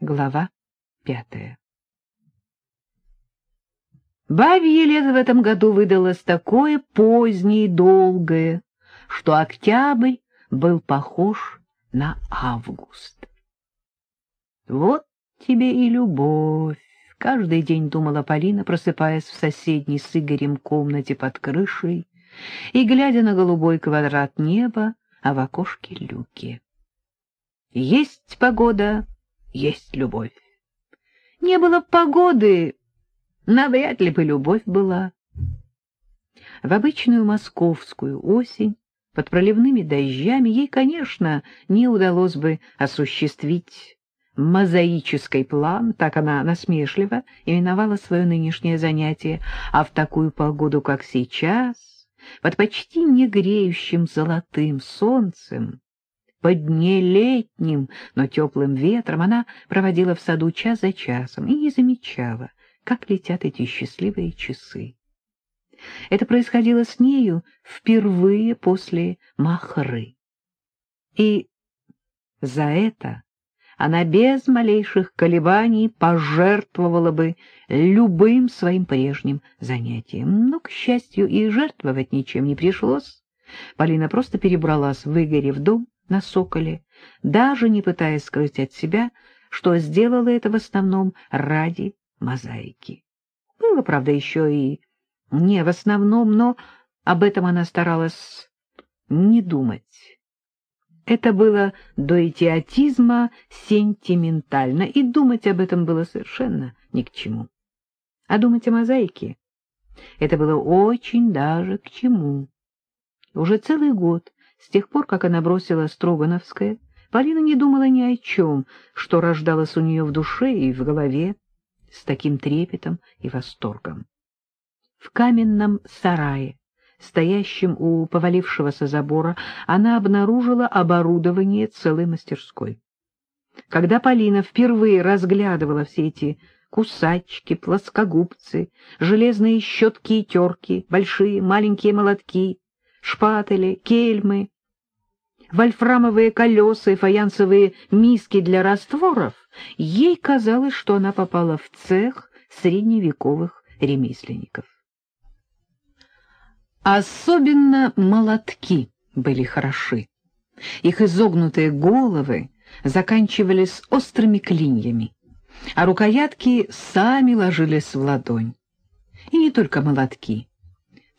Глава пятая Бабье лето в этом году выдалось такое позднее и долгое, что октябрь был похож на август. Вот тебе и любовь, каждый день думала Полина, просыпаясь в соседней с Игорем комнате под крышей и глядя на голубой квадрат неба, а в окошке люки. Есть погода, есть любовь. Не было погоды, навряд ли бы любовь была. В обычную московскую осень под проливными дождями ей, конечно, не удалось бы осуществить мозаический план, так она насмешливо именовала свое нынешнее занятие, а в такую погоду, как сейчас, под почти не греющим золотым солнцем, под нелетним, но теплым ветром она проводила в саду час за часом и не замечала, как летят эти счастливые часы. Это происходило с нею впервые после Махры. И за это она без малейших колебаний пожертвовала бы любым своим прежним занятием. Но, к счастью, и жертвовать ничем не пришлось. Полина просто перебралась в Игоре в дом, на Соколе, даже не пытаясь скрыть от себя, что сделала это в основном ради мозаики. Было, правда, еще и не в основном, но об этом она старалась не думать. Это было до идиотизма сентиментально, и думать об этом было совершенно ни к чему. А думать о мозаике — это было очень даже к чему. Уже целый год с тех пор, как она бросила Строгановское, Полина не думала ни о чем, что рождалось у нее в душе и в голове с таким трепетом и восторгом. В каменном сарае, стоящем у повалившегося забора, она обнаружила оборудование целой мастерской. Когда Полина впервые разглядывала все эти кусачки, плоскогубцы, железные щетки и терки, большие, маленькие молотки, шпатели, кельмы, вольфрамовые колеса и фаянсовые миски для растворов, ей казалось, что она попала в цех средневековых ремесленников. Особенно молотки были хороши. Их изогнутые головы заканчивались острыми клиньями, а рукоятки сами ложились в ладонь. И не только молотки.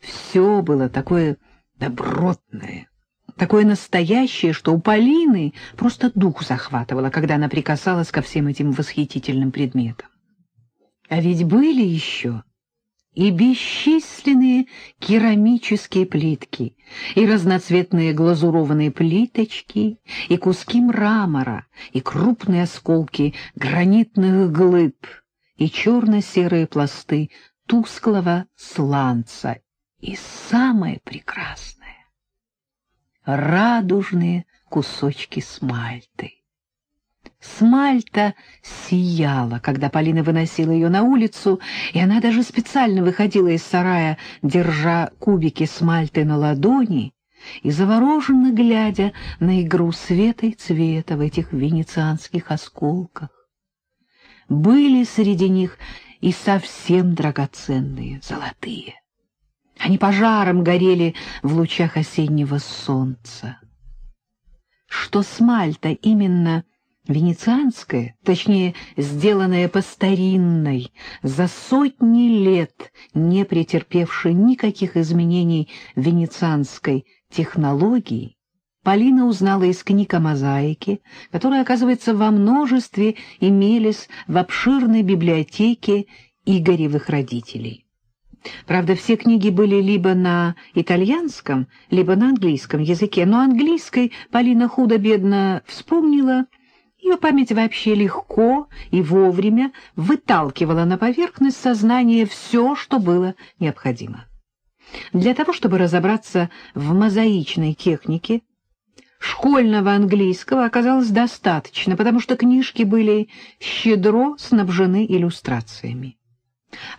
Все было такое добротное, такое настоящее, что у Полины просто дух захватывало, когда она прикасалась ко всем этим восхитительным предметам. А ведь были еще и бесчисленные керамические плитки, и разноцветные глазурованные плиточки, и куски мрамора, и крупные осколки гранитных глыб, и черно-серые пласты тусклого сланца, и самое прекрасное — радужные кусочки смальты. Смальта сияла, когда Полина выносила ее на улицу, и она даже специально выходила из сарая, держа кубики смальты на ладони и завороженно глядя на игру света и цвета в этих венецианских осколках. Были среди них и совсем драгоценные, золотые. Они пожаром горели в лучах осеннего солнца. Что смальта именно венецианская, точнее, сделанная по старинной, за сотни лет не претерпевшей никаких изменений венецианской технологии, Полина узнала из книг о мозаике, которые, оказывается, во множестве имелись в обширной библиотеке Игоревых родителей. Правда, все книги были либо на итальянском, либо на английском языке, но английской Полина худо-бедно вспомнила, ее память вообще легко и вовремя выталкивала на поверхность сознания все, что было необходимо. Для того, чтобы разобраться в мозаичной технике, школьного английского оказалось достаточно, потому что книжки были щедро снабжены иллюстрациями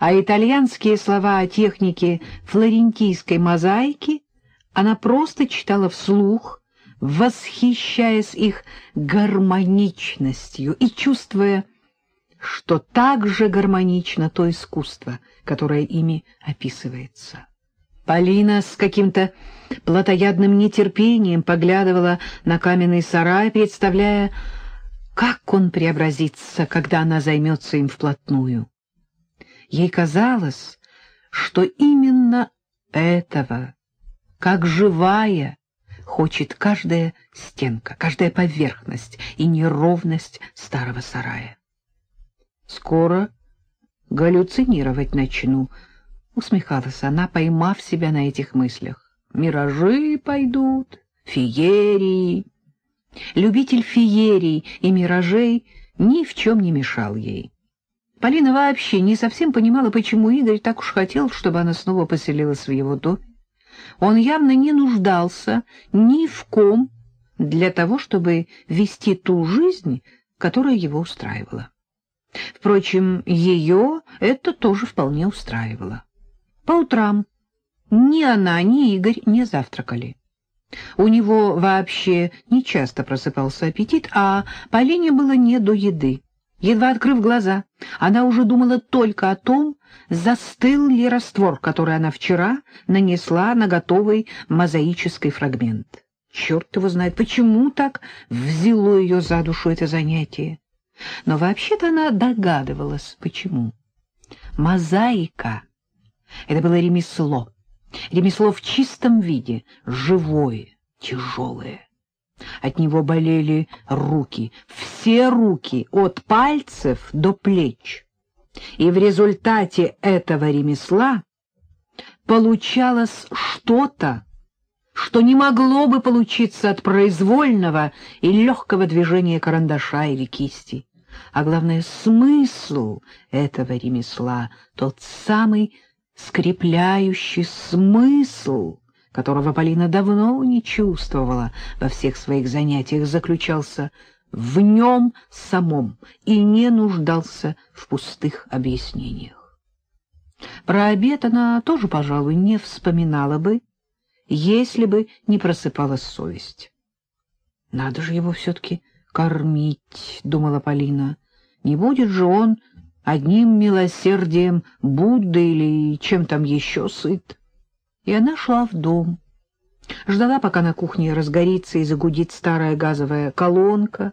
а итальянские слова о технике флорентийской мозаики она просто читала вслух, восхищаясь их гармоничностью и чувствуя что так же гармонично то искусство, которое ими описывается. Полина с каким-то плотоядным нетерпением поглядывала на каменный сарай, представляя, как он преобразится, когда она займется им вплотную. Ей казалось, что именно этого, как живая, хочет каждая стенка, каждая поверхность и неровность старого сарая. Скоро галлюцинировать начну, — усмехалась она, поймав себя на этих мыслях. Миражи пойдут, феерии. Любитель феерий и миражей ни в чем не мешал ей. Полина вообще не совсем понимала, почему Игорь так уж хотел, чтобы она снова поселилась в его доме. Он явно не нуждался ни в ком для того, чтобы вести ту жизнь, которая его устраивала. Впрочем, ее это тоже вполне устраивало. По утрам ни она, ни Игорь не завтракали. У него вообще не часто просыпался аппетит, а Полине было не до еды. Едва открыв глаза, она уже думала только о том, застыл ли раствор, который она вчера нанесла на готовый мозаический фрагмент. Черт его знает, почему так взяло ее за душу это занятие. Но вообще-то она догадывалась, почему. Мозаика — это было ремесло. Ремесло в чистом виде, живое, тяжелое. От него болели руки, все руки, от пальцев до плеч. И в результате этого ремесла получалось что-то, что не могло бы получиться от произвольного и легкого движения карандаша или кисти. А главное, смысл этого ремесла, тот самый скрепляющий смысл, которого Полина давно не чувствовала во всех своих занятиях, заключался в нем самом и не нуждался в пустых объяснениях. Про обед она тоже, пожалуй, не вспоминала бы, если бы не просыпалась совесть. «Надо же его все-таки кормить», — думала Полина. «Не будет же он одним милосердием Будды или чем там еще сыт». И она шла в дом. Ждала, пока на кухне разгорится и загудит старая газовая колонка,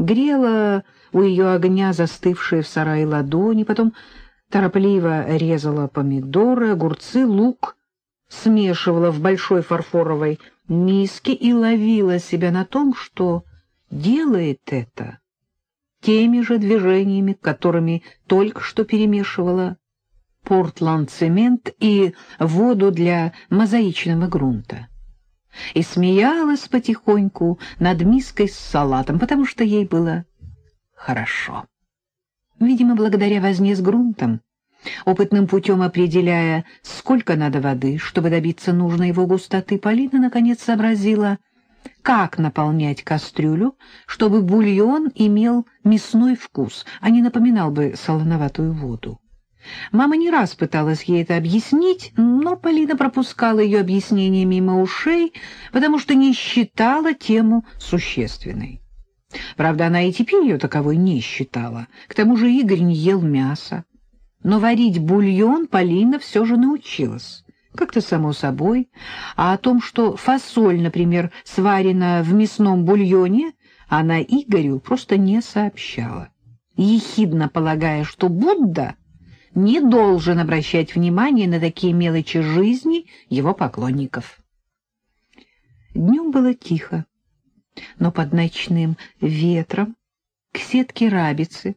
грела у ее огня застывшие в сарае ладони, потом торопливо резала помидоры, огурцы, лук — смешивала в большой фарфоровой миске и ловила себя на том, что делает это теми же движениями, которыми только что перемешивала портланд-цемент и воду для мозаичного грунта. И смеялась потихоньку над миской с салатом, потому что ей было хорошо. Видимо, благодаря возне с грунтом, Опытным путем определяя, сколько надо воды, чтобы добиться нужной его густоты, Полина наконец сообразила, как наполнять кастрюлю, чтобы бульон имел мясной вкус, а не напоминал бы солоноватую воду. Мама не раз пыталась ей это объяснить, но Полина пропускала ее объяснение мимо ушей, потому что не считала тему существенной. Правда, она и теперь ее таковой не считала. К тому же Игорь не ел мяса. Но варить бульон Полина все же научилась, как-то само собой, а о том, что фасоль, например, сварена в мясном бульоне, она Игорю просто не сообщала, ехидно полагая, что Будда не должен обращать внимание на такие мелочи жизни его поклонников. Днем было тихо, но под ночным ветром к сетке рабицы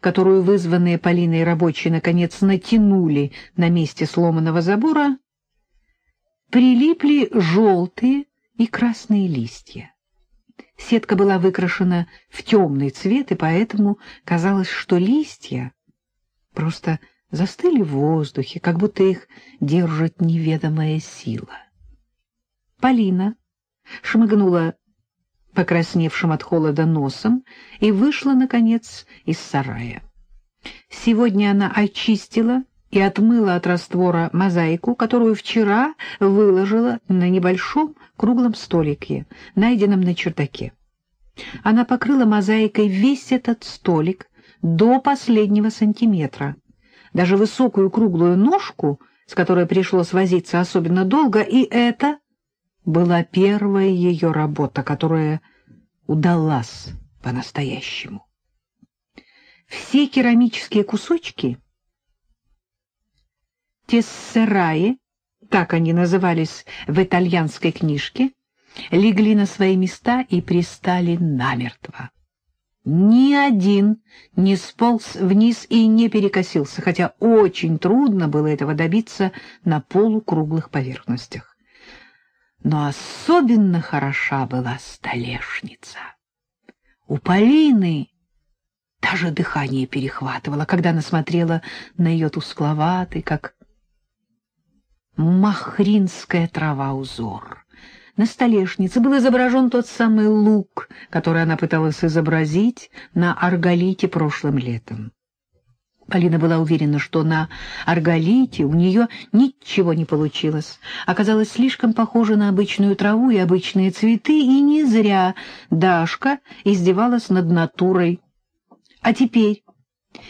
которую вызванные Полиной рабочие наконец натянули на месте сломанного забора, прилипли желтые и красные листья. Сетка была выкрашена в темный цвет, и поэтому казалось, что листья просто застыли в воздухе, как будто их держит неведомая сила. Полина шмыгнула покрасневшим от холода носом, и вышла, наконец, из сарая. Сегодня она очистила и отмыла от раствора мозаику, которую вчера выложила на небольшом круглом столике, найденном на чердаке. Она покрыла мозаикой весь этот столик до последнего сантиметра. Даже высокую круглую ножку, с которой пришлось возиться особенно долго, и это была первая ее работа, которая удалась по-настоящему. Все керамические кусочки, тессераи, так они назывались в итальянской книжке, легли на свои места и пристали намертво. Ни один не сполз вниз и не перекосился, хотя очень трудно было этого добиться на полукруглых поверхностях. Но особенно хороша была столешница. У Полины даже дыхание перехватывало, когда она смотрела на ее тускловатый, как махринская трава узор. На столешнице был изображен тот самый лук, который она пыталась изобразить на арголите прошлым летом. Полина была уверена, что на арголите у нее ничего не получилось. Оказалось слишком похоже на обычную траву и обычные цветы, и не зря Дашка издевалась над натурой. А теперь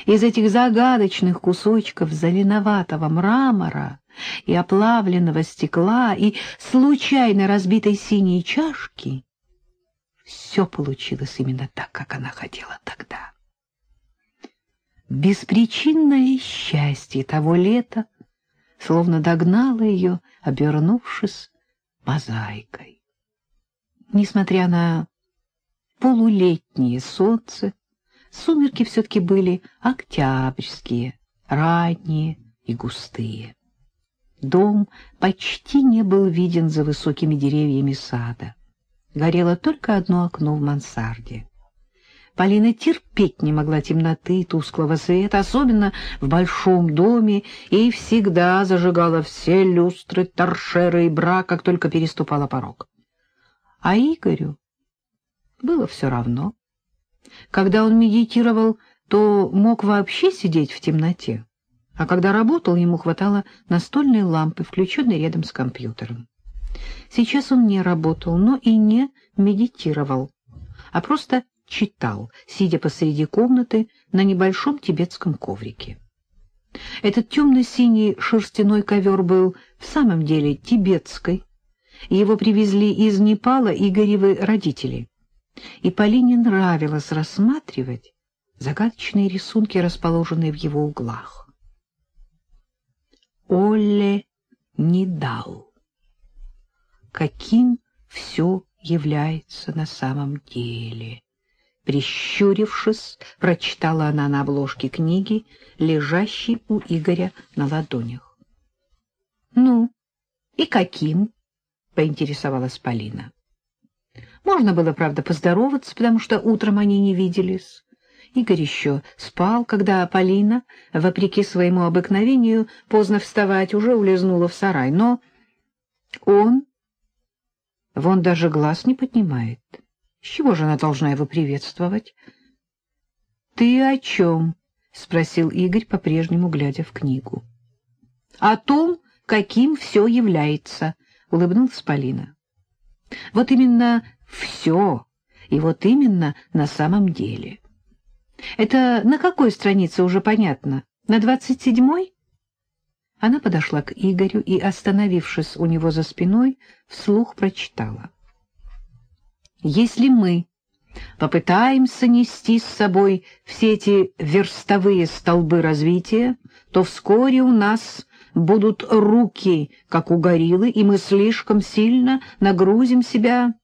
из этих загадочных кусочков зеленоватого мрамора и оплавленного стекла, и случайно разбитой синей чашки, все получилось именно так, как она хотела тогда. Беспричинное счастье того лета словно догнало ее, обернувшись мозаикой. Несмотря на полулетнее солнце, сумерки все-таки были октябрьские, ранние и густые. Дом почти не был виден за высокими деревьями сада. Горело только одно окно в мансарде. Полина терпеть не могла темноты и тусклого света, особенно в большом доме, и всегда зажигала все люстры, торшеры и бра, как только переступала порог. А Игорю было все равно. Когда он медитировал, то мог вообще сидеть в темноте а когда работал, ему хватало настольной лампы, включенной рядом с компьютером. Сейчас он не работал, но и не медитировал, а просто читал, сидя посреди комнаты на небольшом тибетском коврике. Этот темно-синий шерстяной ковер был в самом деле тибетской. Его привезли из Непала Игоревы родители. И Полине нравилось рассматривать загадочные рисунки, расположенные в его углах. Оле не дал. Каким все является на самом деле? Прищурившись, прочитала она на обложке книги, лежащей у Игоря на ладонях. — Ну, и каким? — поинтересовалась Полина. Можно было, правда, поздороваться, потому что утром они не виделись. Игорь еще спал, когда Полина, вопреки своему обыкновению, поздно вставать, уже улизнула в сарай. Но он... Вон даже глаз не поднимает. С чего же она должна его приветствовать? — Ты о чем? — спросил Игорь, по-прежнему глядя в книгу. — О том, каким все является, — улыбнулась Полина. — Вот именно все, и вот именно на самом деле. — это на какой странице уже понятно? На двадцать седьмой? Она подошла к Игорю и, остановившись у него за спиной, вслух прочитала. «Если мы попытаемся нести с собой все эти верстовые столбы развития, то вскоре у нас будут руки, как у гориллы, и мы слишком сильно нагрузим себя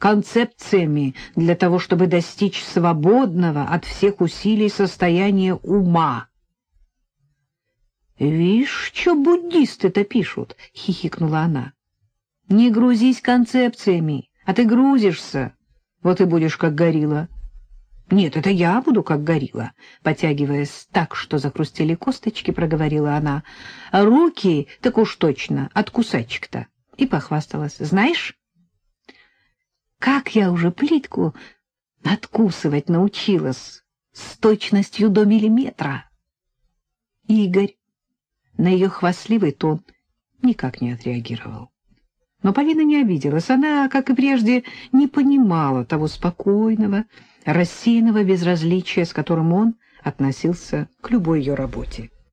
концепциями для того, чтобы достичь свободного от всех усилий состояния ума. «Вишь, что буддисты-то пишут?» — хихикнула она. «Не грузись концепциями, а ты грузишься, вот и будешь как горилла». «Нет, это я буду как горилла», — потягиваясь так, что закрустили косточки, проговорила она. «Руки, так уж точно, от кусачек-то». И похвасталась. «Знаешь, как я уже плитку надкусывать научилась с точностью до миллиметра. Игорь на ее хвастливый тон никак не отреагировал. Но Полина не обиделась. Она, как и прежде, не понимала того спокойного, рассеянного безразличия, с которым он относился к любой ее работе.